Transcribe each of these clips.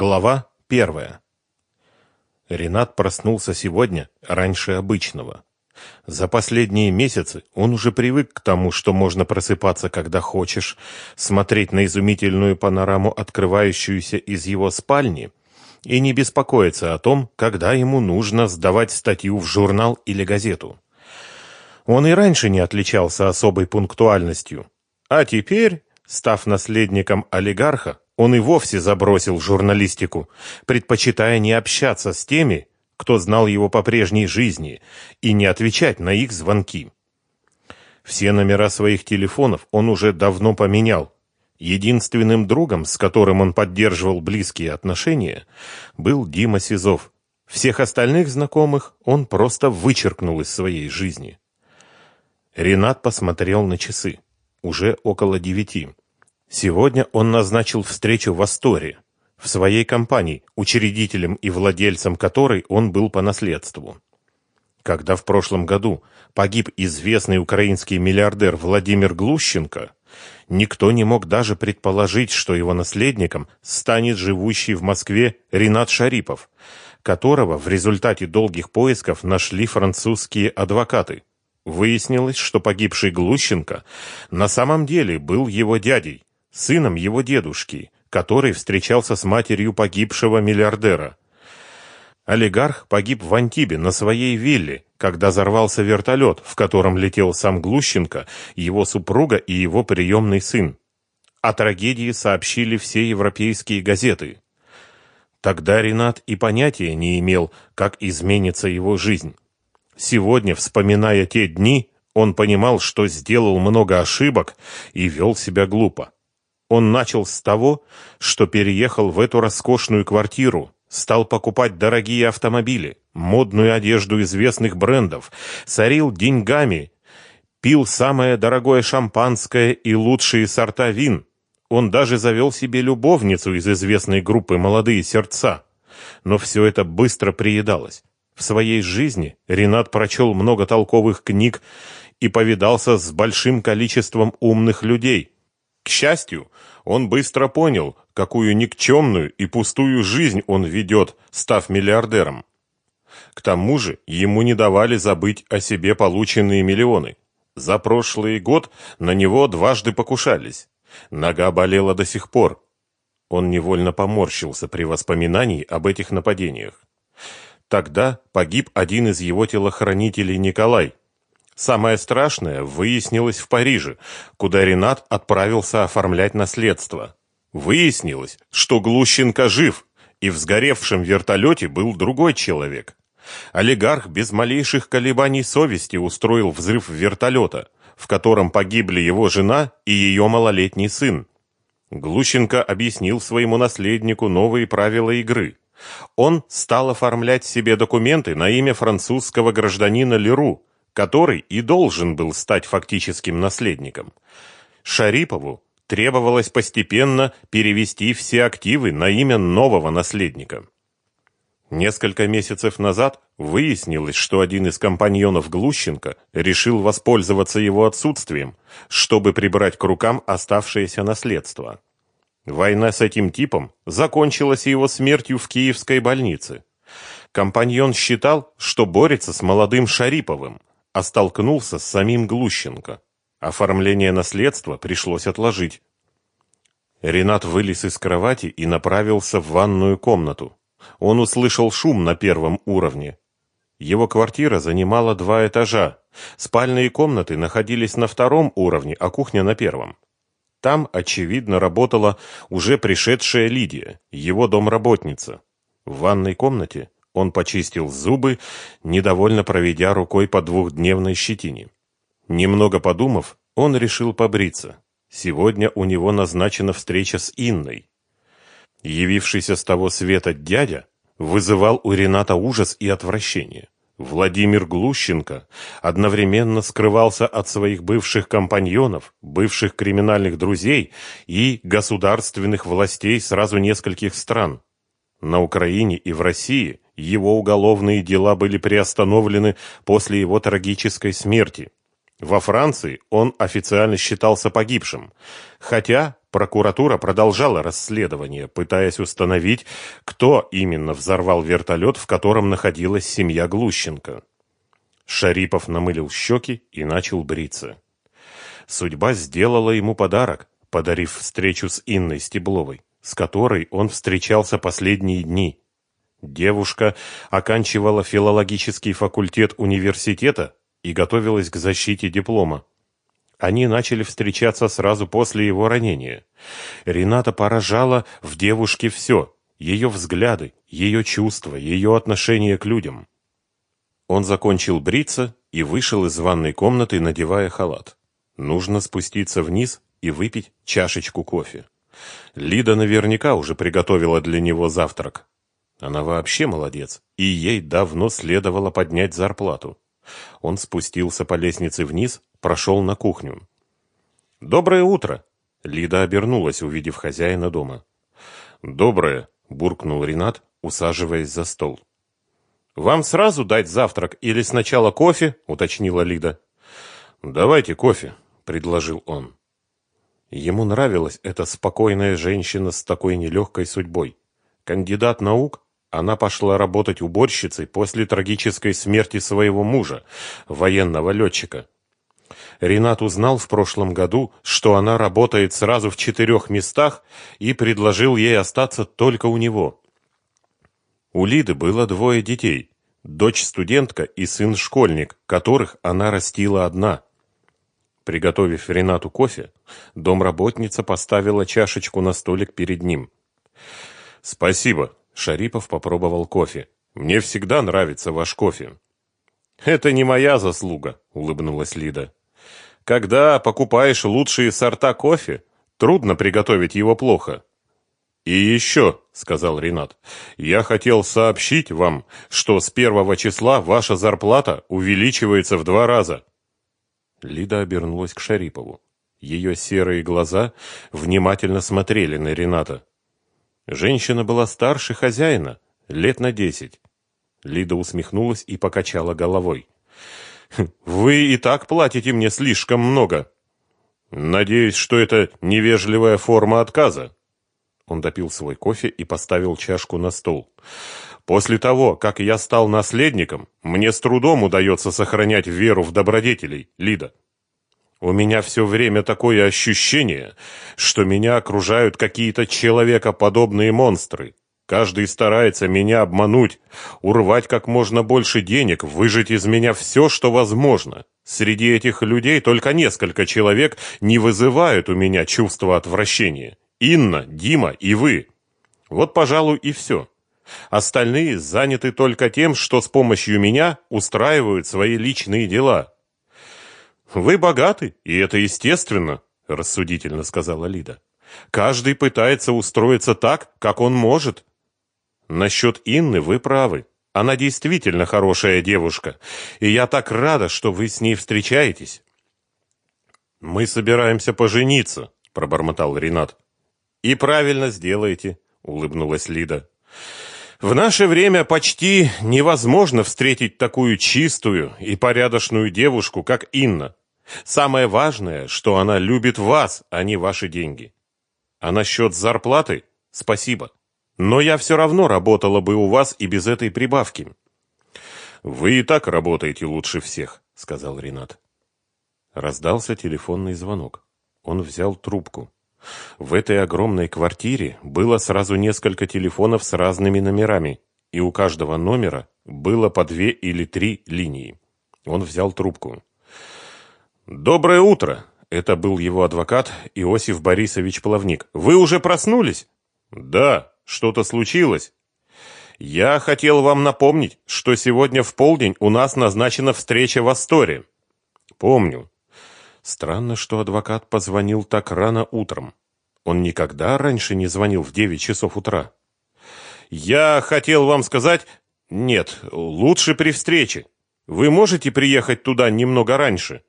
Глава первая. Ренат проснулся сегодня раньше обычного. За последние месяцы он уже привык к тому, что можно просыпаться, когда хочешь, смотреть на изумительную панораму, открывающуюся из его спальни, и не беспокоиться о том, когда ему нужно сдавать статью в журнал или газету. Он и раньше не отличался особой пунктуальностью, а теперь, став наследником олигарха, он и вовсе забросил журналистику, предпочитая не общаться с теми, кто знал его по прежней жизни, и не отвечать на их звонки. Все номера своих телефонов он уже давно поменял. Единственным другом, с которым он поддерживал близкие отношения, был Дима Сизов. Всех остальных знакомых он просто вычеркнул из своей жизни. Ренат посмотрел на часы. Уже около девяти. Сегодня он назначил встречу в Асторе, в своей компании, учредителем и владельцем которой он был по наследству. Когда в прошлом году погиб известный украинский миллиардер Владимир Глущенко, никто не мог даже предположить, что его наследником станет живущий в Москве Ренат Шарипов, которого в результате долгих поисков нашли французские адвокаты. Выяснилось, что погибший Глущенко на самом деле был его дядей, сыном его дедушки, который встречался с матерью погибшего миллиардера. Олигарх погиб в Антибе на своей вилле, когда взорвался вертолет, в котором летел сам Глущенко, его супруга и его приемный сын. О трагедии сообщили все европейские газеты. Тогда Ренат и понятия не имел, как изменится его жизнь. Сегодня, вспоминая те дни, он понимал, что сделал много ошибок и вел себя глупо. Он начал с того, что переехал в эту роскошную квартиру, стал покупать дорогие автомобили, модную одежду известных брендов, сорил деньгами, пил самое дорогое шампанское и лучшие сорта вин. Он даже завел себе любовницу из известной группы «Молодые сердца». Но все это быстро приедалось. В своей жизни Ренат прочел много толковых книг и повидался с большим количеством умных людей – к счастью, он быстро понял, какую никчемную и пустую жизнь он ведет, став миллиардером. К тому же ему не давали забыть о себе полученные миллионы. За прошлый год на него дважды покушались. Нога болела до сих пор. Он невольно поморщился при воспоминании об этих нападениях. Тогда погиб один из его телохранителей Николай, Самое страшное выяснилось в Париже, куда Ренат отправился оформлять наследство. Выяснилось, что Глущенко жив, и в сгоревшем вертолете был другой человек. Олигарх без малейших колебаний совести устроил взрыв вертолета, в котором погибли его жена и ее малолетний сын. Глущенко объяснил своему наследнику новые правила игры. Он стал оформлять себе документы на имя французского гражданина Леру, который и должен был стать фактическим наследником. Шарипову требовалось постепенно перевести все активы на имя нового наследника. Несколько месяцев назад выяснилось, что один из компаньонов Глущенко решил воспользоваться его отсутствием, чтобы прибрать к рукам оставшееся наследство. Война с этим типом закончилась его смертью в киевской больнице. Компаньон считал, что борется с молодым Шариповым, а столкнулся с самим Глущенко. Оформление наследства пришлось отложить. Ренат вылез из кровати и направился в ванную комнату. Он услышал шум на первом уровне. Его квартира занимала два этажа. Спальные комнаты находились на втором уровне, а кухня на первом. Там, очевидно, работала уже пришедшая Лидия, его домработница. В ванной комнате он почистил зубы, недовольно проведя рукой по двухдневной щетине. Немного подумав, он решил побриться. Сегодня у него назначена встреча с Инной. Явившийся с того света дядя вызывал у Рената ужас и отвращение. Владимир Глущенко одновременно скрывался от своих бывших компаньонов, бывших криминальных друзей и государственных властей сразу нескольких стран. На Украине и в России его уголовные дела были приостановлены после его трагической смерти. Во Франции он официально считался погибшим, хотя Прокуратура продолжала расследование, пытаясь установить, кто именно взорвал вертолет, в котором находилась семья Глущенко. Шарипов намылил щеки и начал бриться. Судьба сделала ему подарок, подарив встречу с Инной Стебловой, с которой он встречался последние дни. Девушка оканчивала филологический факультет университета и готовилась к защите диплома. Они начали встречаться сразу после его ранения. Рената поражала в девушке все – ее взгляды, ее чувства, ее отношение к людям. Он закончил бриться и вышел из ванной комнаты, надевая халат. Нужно спуститься вниз и выпить чашечку кофе. Лида наверняка уже приготовила для него завтрак. Она вообще молодец, и ей давно следовало поднять зарплату. Он спустился по лестнице вниз, прошел на кухню. «Доброе утро!» Лида обернулась, увидев хозяина дома. «Доброе!» – буркнул Ренат, усаживаясь за стол. «Вам сразу дать завтрак или сначала кофе?» – уточнила Лида. «Давайте кофе», – предложил он. Ему нравилась эта спокойная женщина с такой нелегкой судьбой. Кандидат наук, она пошла работать уборщицей после трагической смерти своего мужа, военного летчика. Ренат узнал в прошлом году, что она работает сразу в четырех местах и предложил ей остаться только у него. У Лиды было двое детей, дочь-студентка и сын-школьник, которых она растила одна. Приготовив Ренату кофе, домработница поставила чашечку на столик перед ним. «Спасибо», Шарипов попробовал кофе. «Мне всегда нравится ваш кофе». «Это не моя заслуга», — улыбнулась Лида. «Когда покупаешь лучшие сорта кофе, трудно приготовить его плохо». «И еще», — сказал Ренат, — «я хотел сообщить вам, что с первого числа ваша зарплата увеличивается в два раза». Лида обернулась к Шарипову. Ее серые глаза внимательно смотрели на Рената. Женщина была старше хозяина, лет на десять. Лида усмехнулась и покачала головой. «Хм, «Вы и так платите мне слишком много. Надеюсь, что это невежливая форма отказа». Он допил свой кофе и поставил чашку на стол. «После того, как я стал наследником, мне с трудом удается сохранять веру в добродетелей, Лида. У меня все время такое ощущение, что меня окружают какие-то человекоподобные монстры. Каждый старается меня обмануть, урвать как можно больше денег, выжать из меня все, что возможно. Среди этих людей только несколько человек не вызывают у меня чувства отвращения. Инна, Дима и вы. Вот, пожалуй, и все. Остальные заняты только тем, что с помощью меня устраивают свои личные дела. Вы богаты, и это естественно, рассудительно сказала Лида. Каждый пытается устроиться так, как он может. Насчет Инны вы правы. Она действительно хорошая девушка, и я так рада, что вы с ней встречаетесь. Мы собираемся пожениться, пробормотал Ренат. И правильно сделаете, улыбнулась Лида. В наше время почти невозможно встретить такую чистую и порядочную девушку, как Инна. Самое важное, что она любит вас, а не ваши деньги. А насчет зарплаты – спасибо. Но я все равно работала бы у вас и без этой прибавки. Вы и так работаете лучше всех, сказал Ренат. Раздался телефонный звонок. Он взял трубку. В этой огромной квартире было сразу несколько телефонов с разными номерами, и у каждого номера было по две или три линии. Он взял трубку. «Доброе утро!» Это был его адвокат Иосиф Борисович Плавник. «Вы уже проснулись?» «Да, что-то случилось?» «Я хотел вам напомнить, что сегодня в полдень у нас назначена встреча в Асторе». «Помню. Странно, что адвокат позвонил так рано утром. Он никогда раньше не звонил в девять часов утра. Я хотел вам сказать... Нет, лучше при встрече. Вы можете приехать туда немного раньше?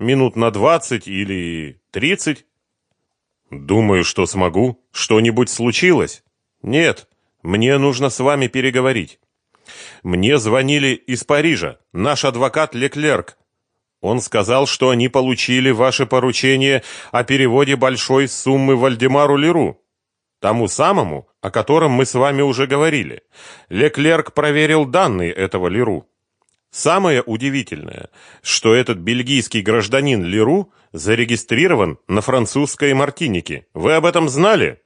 Минут на двадцать или тридцать? Думаю, что смогу. Что-нибудь случилось? Нет, мне нужно с вами переговорить. Мне звонили из Парижа, наш адвокат Леклерк. Он сказал, что они получили ваше поручение о переводе большой суммы Вальдемару Леру, тому самому, о котором мы с вами уже говорили. Леклерк проверил данные этого Леру. Самое удивительное, что этот бельгийский гражданин Леру зарегистрирован на французской Мартинике. Вы об этом знали?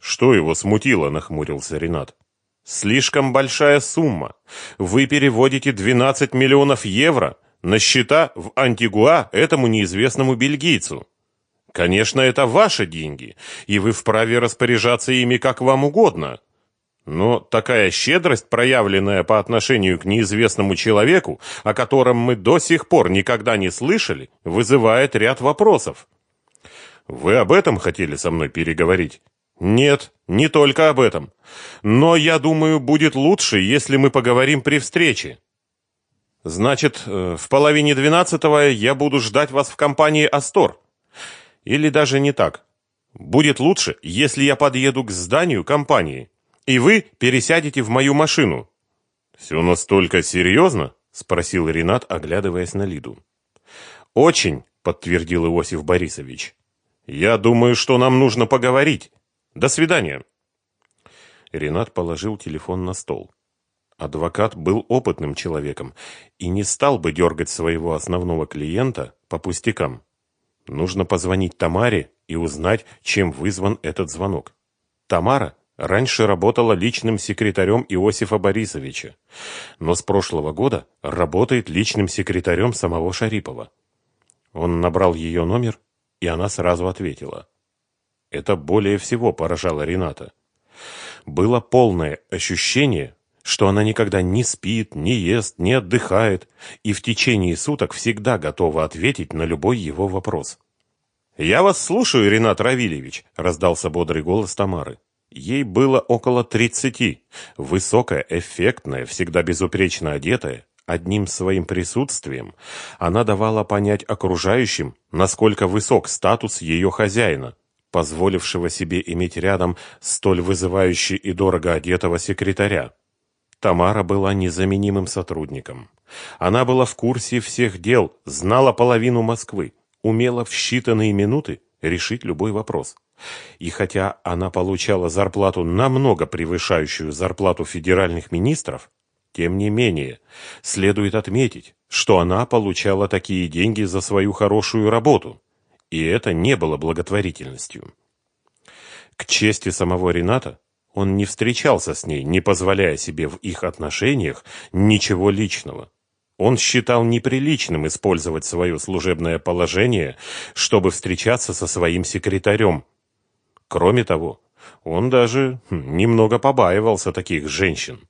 Что его смутило, нахмурился Ренат. Слишком большая сумма. Вы переводите 12 миллионов евро на счета в Антигуа этому неизвестному бельгийцу. Конечно, это ваши деньги, и вы вправе распоряжаться ими как вам угодно. Но такая щедрость, проявленная по отношению к неизвестному человеку, о котором мы до сих пор никогда не слышали, вызывает ряд вопросов. Вы об этом хотели со мной переговорить? Нет, не только об этом. Но я думаю, будет лучше, если мы поговорим при встрече. Значит, э, в половине двенадцатого я буду ждать вас в компании Астор. Или даже не так. Будет лучше, если я подъеду к зданию компании, и вы пересядете в мою машину. Все настолько серьезно? спросил Ренат, оглядываясь на Лиду. Очень, подтвердил Иосиф Борисович. Я думаю, что нам нужно поговорить. До свидания. Ренат положил телефон на стол. Адвокат был опытным человеком и не стал бы дергать своего основного клиента по пустякам. Нужно позвонить Тамаре и узнать, чем вызван этот звонок. Тамара раньше работала личным секретарем Иосифа Борисовича, но с прошлого года работает личным секретарем самого Шарипова. Он набрал ее номер, и она сразу ответила. Это более всего поражало Рената. Было полное ощущение, что она никогда не спит, не ест, не отдыхает и в течение суток всегда готова ответить на любой его вопрос. «Я вас слушаю, Ренат Равильевич», — раздался бодрый голос Тамары. Ей было около тридцати. Высокая, эффектная, всегда безупречно одетая, одним своим присутствием она давала понять окружающим, насколько высок статус ее хозяина, позволившего себе иметь рядом столь вызывающий и дорого одетого секретаря. Тамара была незаменимым сотрудником. Она была в курсе всех дел, знала половину Москвы, умела в считанные минуты решить любой вопрос. И хотя она получала зарплату намного превышающую зарплату федеральных министров, тем не менее, следует отметить, что она получала такие деньги за свою хорошую работу, и это не было благотворительностью. К чести самого Рената, он не встречался с ней, не позволяя себе в их отношениях ничего личного. Он считал неприличным использовать свое служебное положение, чтобы встречаться со своим секретарем. Кроме того, он даже хм, немного побаивался таких женщин.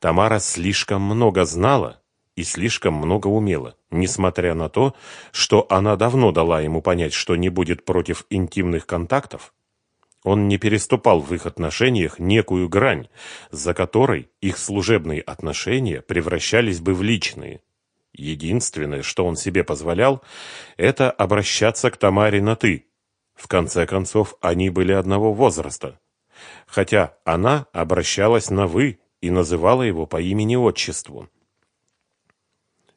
Тамара слишком много знала и слишком много умела, несмотря на то, что она давно дала ему понять, что не будет против интимных контактов. Он не переступал в их отношениях некую грань, за которой их служебные отношения превращались бы в личные. Единственное, что он себе позволял, это обращаться к Тамаре на «ты». В конце концов, они были одного возраста. Хотя она обращалась на «вы» и называла его по имени-отчеству.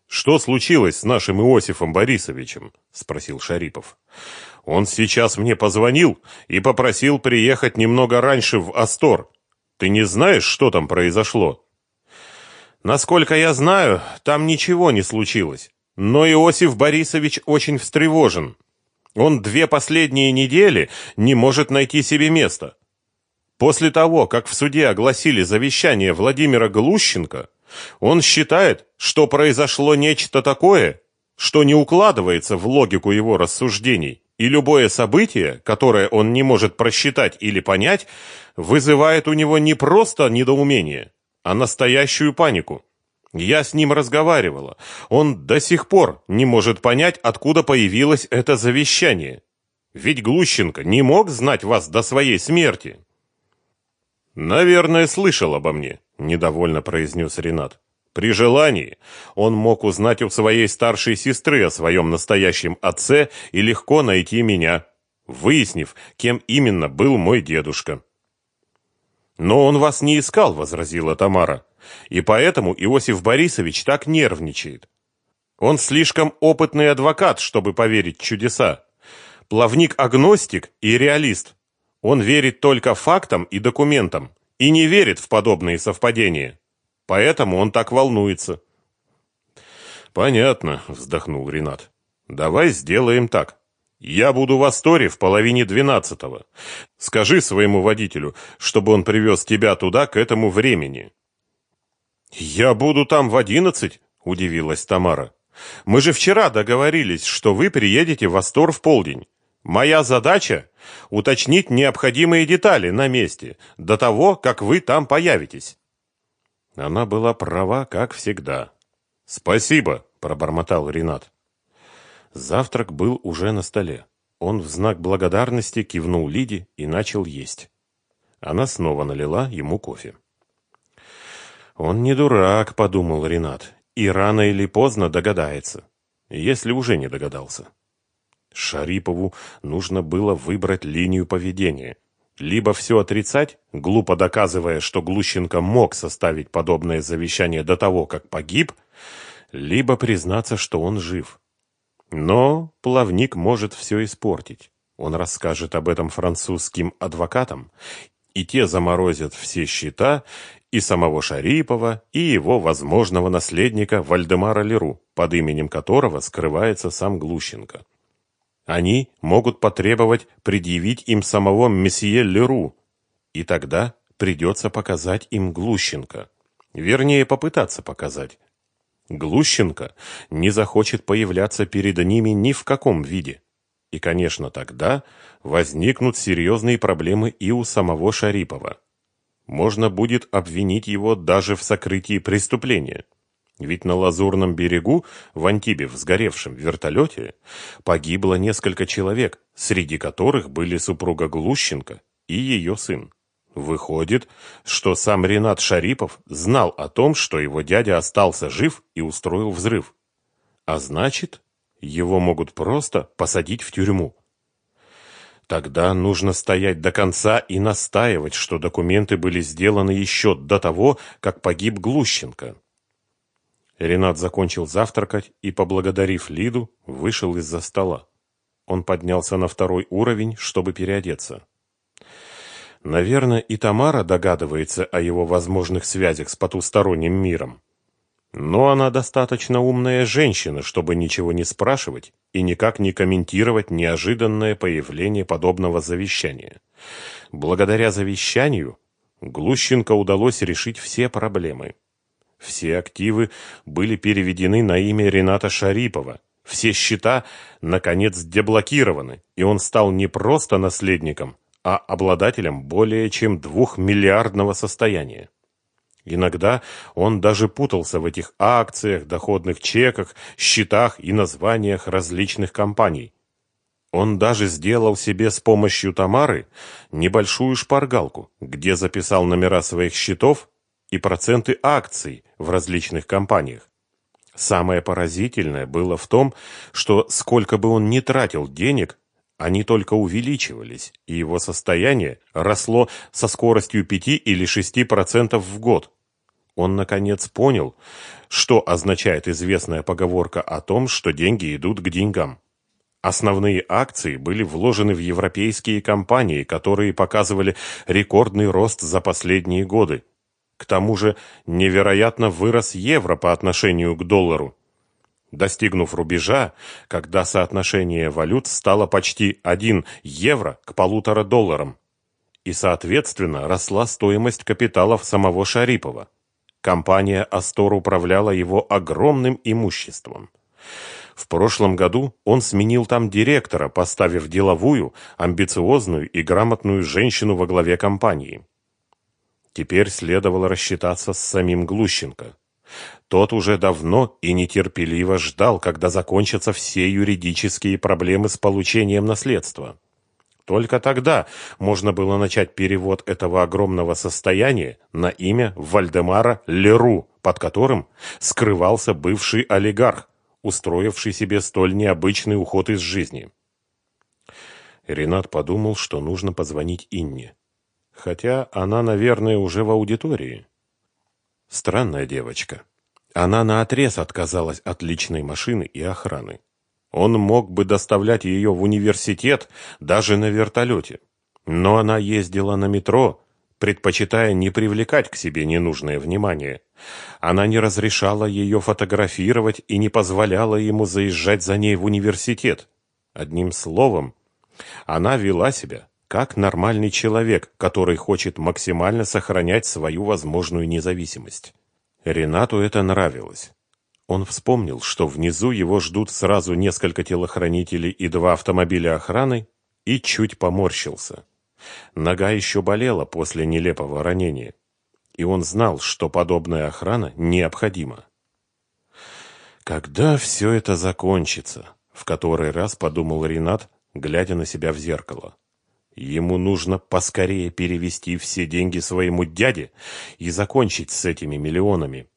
«Что случилось с нашим Иосифом Борисовичем?» – спросил Шарипов. Он сейчас мне позвонил и попросил приехать немного раньше в Астор. Ты не знаешь, что там произошло? Насколько я знаю, там ничего не случилось. Но Иосиф Борисович очень встревожен. Он две последние недели не может найти себе места. После того, как в суде огласили завещание Владимира Глущенко, он считает, что произошло нечто такое, что не укладывается в логику его рассуждений и любое событие, которое он не может просчитать или понять, вызывает у него не просто недоумение, а настоящую панику. Я с ним разговаривала. Он до сих пор не может понять, откуда появилось это завещание. Ведь Глущенко не мог знать вас до своей смерти. Наверное, слышал обо мне, недовольно произнес Ренат. При желании он мог узнать у своей старшей сестры о своем настоящем отце и легко найти меня, выяснив, кем именно был мой дедушка. Но он вас не искал, возразила Тамара. И поэтому Иосиф Борисович так нервничает. Он слишком опытный адвокат, чтобы поверить чудеса. Плавник-агностик и реалист. Он верит только фактам и документам и не верит в подобные совпадения. Поэтому он так волнуется. Понятно, вздохнул Ренат. Давай сделаем так. Я буду в Асторе в половине двенадцатого. Скажи своему водителю, чтобы он привез тебя туда к этому времени. Я буду там в одиннадцать, удивилась Тамара. Мы же вчера договорились, что вы приедете в Астор в полдень. Моя задача уточнить необходимые детали на месте до того, как вы там появитесь. Она была права, как всегда. Спасибо, пробормотал Ренат. Завтрак был уже на столе. Он в знак благодарности кивнул Лиде и начал есть. Она снова налила ему кофе. Он не дурак, подумал Ренат, и рано или поздно догадается, если уже не догадался. Шарипову нужно было выбрать линию поведения. Либо все отрицать, глупо доказывая, что Глущенко мог составить подобное завещание до того, как погиб, либо признаться, что он жив. Но плавник может все испортить. Он расскажет об этом французским адвокатам, и те заморозят все счета и самого Шарипова, и его возможного наследника Вальдемара Леру, под именем которого скрывается сам Глущенко. Они могут потребовать предъявить им самого месье Леру, и тогда придется показать им Глущенко. Вернее, попытаться показать, Глущенко не захочет появляться перед ними ни в каком виде. И, конечно, тогда возникнут серьезные проблемы и у самого Шарипова. Можно будет обвинить его даже в сокрытии преступления. Ведь на Лазурном берегу, в Антибе, в сгоревшем вертолете, погибло несколько человек, среди которых были супруга Глущенко и ее сын. Выходит, что сам Ренат Шарипов знал о том, что его дядя остался жив и устроил взрыв. А значит, его могут просто посадить в тюрьму. Тогда нужно стоять до конца и настаивать, что документы были сделаны еще до того, как погиб Глущенко. Ренат закончил завтракать и, поблагодарив Лиду, вышел из-за стола. Он поднялся на второй уровень, чтобы переодеться. Наверное, и Тамара догадывается о его возможных связях с потусторонним миром. Но она достаточно умная женщина, чтобы ничего не спрашивать и никак не комментировать неожиданное появление подобного завещания. Благодаря завещанию Глущенко удалось решить все проблемы. Все активы были переведены на имя Рената Шарипова. Все счета, наконец, деблокированы, и он стал не просто наследником, а обладателем более чем двухмиллиардного состояния. Иногда он даже путался в этих акциях, доходных чеках, счетах и названиях различных компаний. Он даже сделал себе с помощью Тамары небольшую шпаргалку, где записал номера своих счетов и проценты акций в различных компаниях. Самое поразительное было в том, что сколько бы он ни тратил денег, они только увеличивались, и его состояние росло со скоростью 5 или 6% в год. Он, наконец, понял, что означает известная поговорка о том, что деньги идут к деньгам. Основные акции были вложены в европейские компании, которые показывали рекордный рост за последние годы. К тому же невероятно вырос евро по отношению к доллару достигнув рубежа, когда соотношение валют стало почти 1 евро к полутора долларам. И, соответственно, росла стоимость капиталов самого Шарипова. Компания «Астор» управляла его огромным имуществом. В прошлом году он сменил там директора, поставив деловую, амбициозную и грамотную женщину во главе компании. Теперь следовало рассчитаться с самим Глущенко. Тот уже давно и нетерпеливо ждал, когда закончатся все юридические проблемы с получением наследства. Только тогда можно было начать перевод этого огромного состояния на имя Вальдемара Леру, под которым скрывался бывший олигарх, устроивший себе столь необычный уход из жизни. Ренат подумал, что нужно позвонить Инне. Хотя она, наверное, уже в аудитории. Странная девочка. Она наотрез отказалась от личной машины и охраны. Он мог бы доставлять ее в университет даже на вертолете. Но она ездила на метро, предпочитая не привлекать к себе ненужное внимание. Она не разрешала ее фотографировать и не позволяла ему заезжать за ней в университет. Одним словом, она вела себя как нормальный человек, который хочет максимально сохранять свою возможную независимость. Ренату это нравилось. Он вспомнил, что внизу его ждут сразу несколько телохранителей и два автомобиля охраны, и чуть поморщился. Нога еще болела после нелепого ранения, и он знал, что подобная охрана необходима. Когда все это закончится, в который раз подумал Ренат, глядя на себя в зеркало. Ему нужно поскорее перевести все деньги своему дяде и закончить с этими миллионами.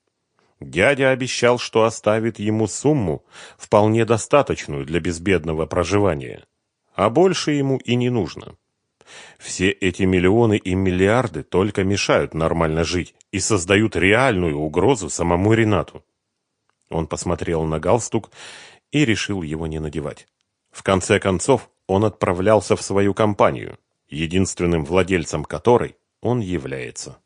Дядя обещал, что оставит ему сумму, вполне достаточную для безбедного проживания, а больше ему и не нужно. Все эти миллионы и миллиарды только мешают нормально жить и создают реальную угрозу самому Ренату. Он посмотрел на галстук и решил его не надевать. В конце концов, он отправлялся в свою компанию, единственным владельцем которой он является.